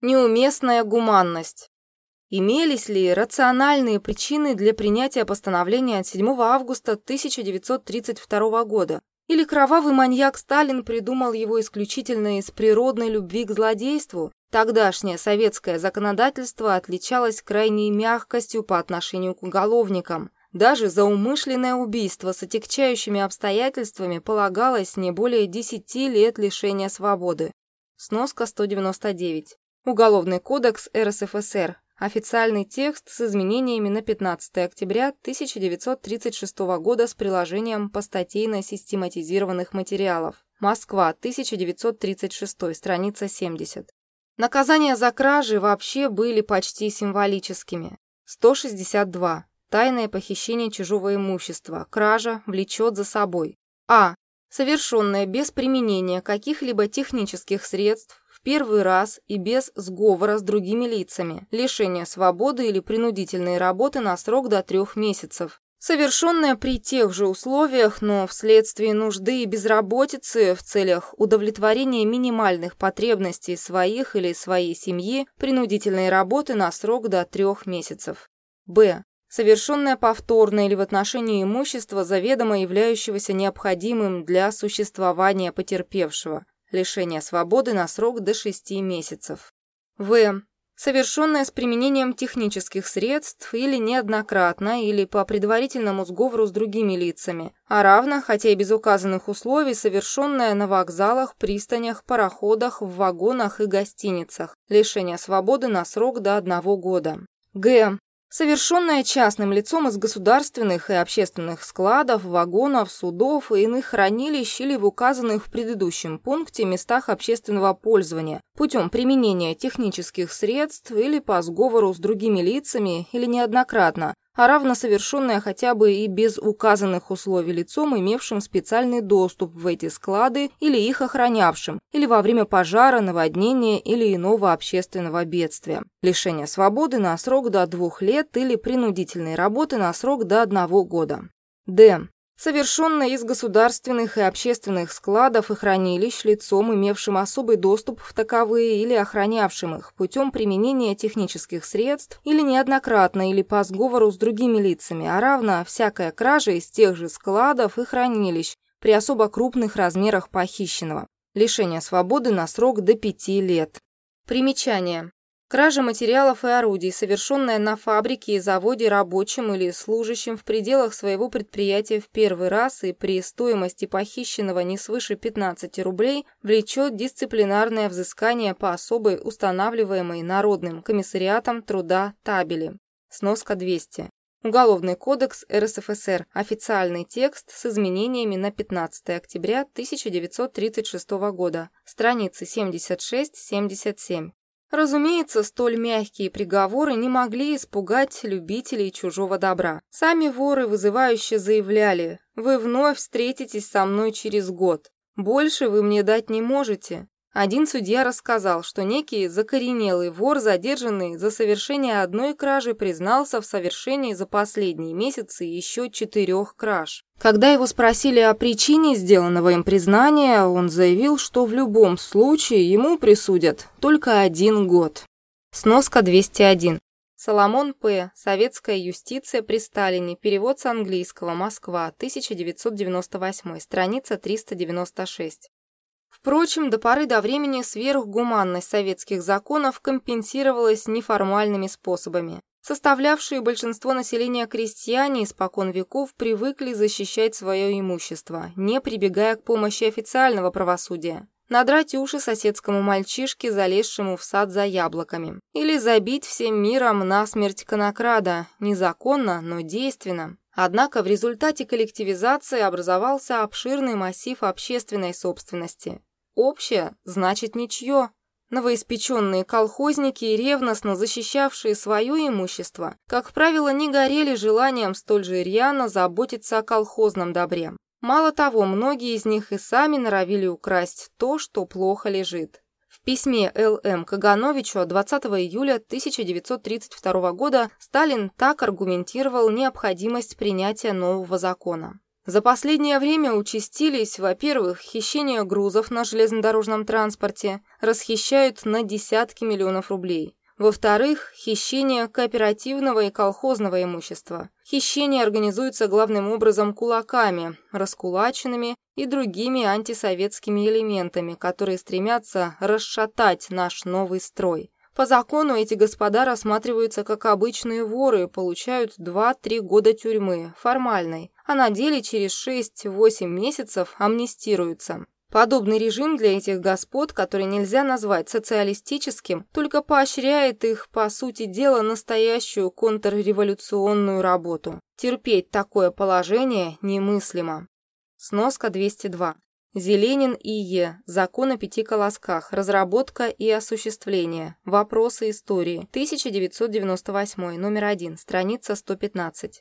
Неуместная гуманность. Имелись ли рациональные причины для принятия постановления от 7 августа 1932 года? Или кровавый маньяк Сталин придумал его исключительно из природной любви к злодейству? Тогдашнее советское законодательство отличалось крайней мягкостью по отношению к уголовникам. Даже за умышленное убийство с отягчающими обстоятельствами полагалось не более 10 лет лишения свободы. Сноска 199. Уголовный кодекс РСФСР. Официальный текст с изменениями на 15 октября 1936 года с приложением по статейно-систематизированных материалов. Москва, 1936, страница 70. Наказания за кражи вообще были почти символическими. 162. Тайное похищение чужого имущества. Кража влечет за собой. А. Совершенное без применения каких-либо технических средств, первый раз и без сговора с другими лицами, лишение свободы или принудительной работы на срок до трех месяцев. Совершенное при тех же условиях, но вследствие нужды и безработицы в целях удовлетворения минимальных потребностей своих или своей семьи, принудительной работы на срок до трех месяцев. Б. Совершенное повторно или в отношении имущества, заведомо являющегося необходимым для существования потерпевшего, лишение свободы на срок до 6 месяцев. В. Совершенное с применением технических средств или неоднократно, или по предварительному сговору с другими лицами, а равно, хотя и без указанных условий, совершенное на вокзалах, пристанях, пароходах, в вагонах и гостиницах, лишение свободы на срок до одного года. Г совершенное частным лицом из государственных и общественных складов, вагонов, судов и иных хранилищ или в указанных в предыдущем пункте местах общественного пользования путем применения технических средств или по сговору с другими лицами или неоднократно, а равно совершенное хотя бы и без указанных условий лицом, имевшим специальный доступ в эти склады или их охранявшим, или во время пожара, наводнения или иного общественного бедствия. Лишение свободы на срок до двух лет или принудительной работы на срок до одного года. Д совершенное из государственных и общественных складов и хранилищ лицом, имевшим особый доступ в таковые или охранявшим их путем применения технических средств или неоднократно или по сговору с другими лицами, а равно всякая кража из тех же складов и хранилищ при особо крупных размерах похищенного. Лишение свободы на срок до пяти лет. Примечание. Кража материалов и орудий, совершенная на фабрике и заводе рабочим или служащим в пределах своего предприятия в первый раз и при стоимости похищенного не свыше 15 рублей, влечет дисциплинарное взыскание по особой устанавливаемой Народным комиссариатом труда табели. Сноска 200. Уголовный кодекс РСФСР. Официальный текст с изменениями на 15 октября 1936 года. Страницы 76-77. Разумеется, столь мягкие приговоры не могли испугать любителей чужого добра. Сами воры вызывающе заявляли «Вы вновь встретитесь со мной через год. Больше вы мне дать не можете. Один судья рассказал, что некий закоренелый вор, задержанный за совершение одной кражи, признался в совершении за последние месяцы еще четырех краж. Когда его спросили о причине сделанного им признания, он заявил, что в любом случае ему присудят только один год. Сноска 201. Соломон П. Советская юстиция при Сталине. Перевод с английского. Москва. 1998. Страница 396. Впрочем, до поры до времени сверхгуманность советских законов компенсировалась неформальными способами. Составлявшие большинство населения крестьяне испокон веков привыкли защищать свое имущество, не прибегая к помощи официального правосудия. Надрать уши соседскому мальчишке, залезшему в сад за яблоками. Или забить всем миром насмерть конокрада, незаконно, но действенно. Однако в результате коллективизации образовался обширный массив общественной собственности. Общее значит ничье. Новоиспеченные колхозники, ревностно защищавшие свое имущество, как правило, не горели желанием столь же рьяно заботиться о колхозном добре. Мало того, многие из них и сами норовили украсть то, что плохо лежит. Письме Л.М. Кагановичу 20 июля 1932 года Сталин так аргументировал необходимость принятия нового закона. За последнее время участились, во-первых, хищения грузов на железнодорожном транспорте, расхищают на десятки миллионов рублей. Во-вторых, хищение кооперативного и колхозного имущества. Хищение организуется главным образом кулаками, раскулаченными и другими антисоветскими элементами, которые стремятся расшатать наш новый строй. По закону эти господа рассматриваются как обычные воры и получают 2-3 года тюрьмы, формальной, а на деле через 6-8 месяцев амнистируются. Подобный режим для этих господ, который нельзя назвать социалистическим, только поощряет их, по сути дела, настоящую контрреволюционную работу. Терпеть такое положение немыслимо. Сноска 202. Зеленин и Е. Закон о пяти колосках. Разработка и осуществление. Вопросы истории. 1998. Номер 1. Страница 115.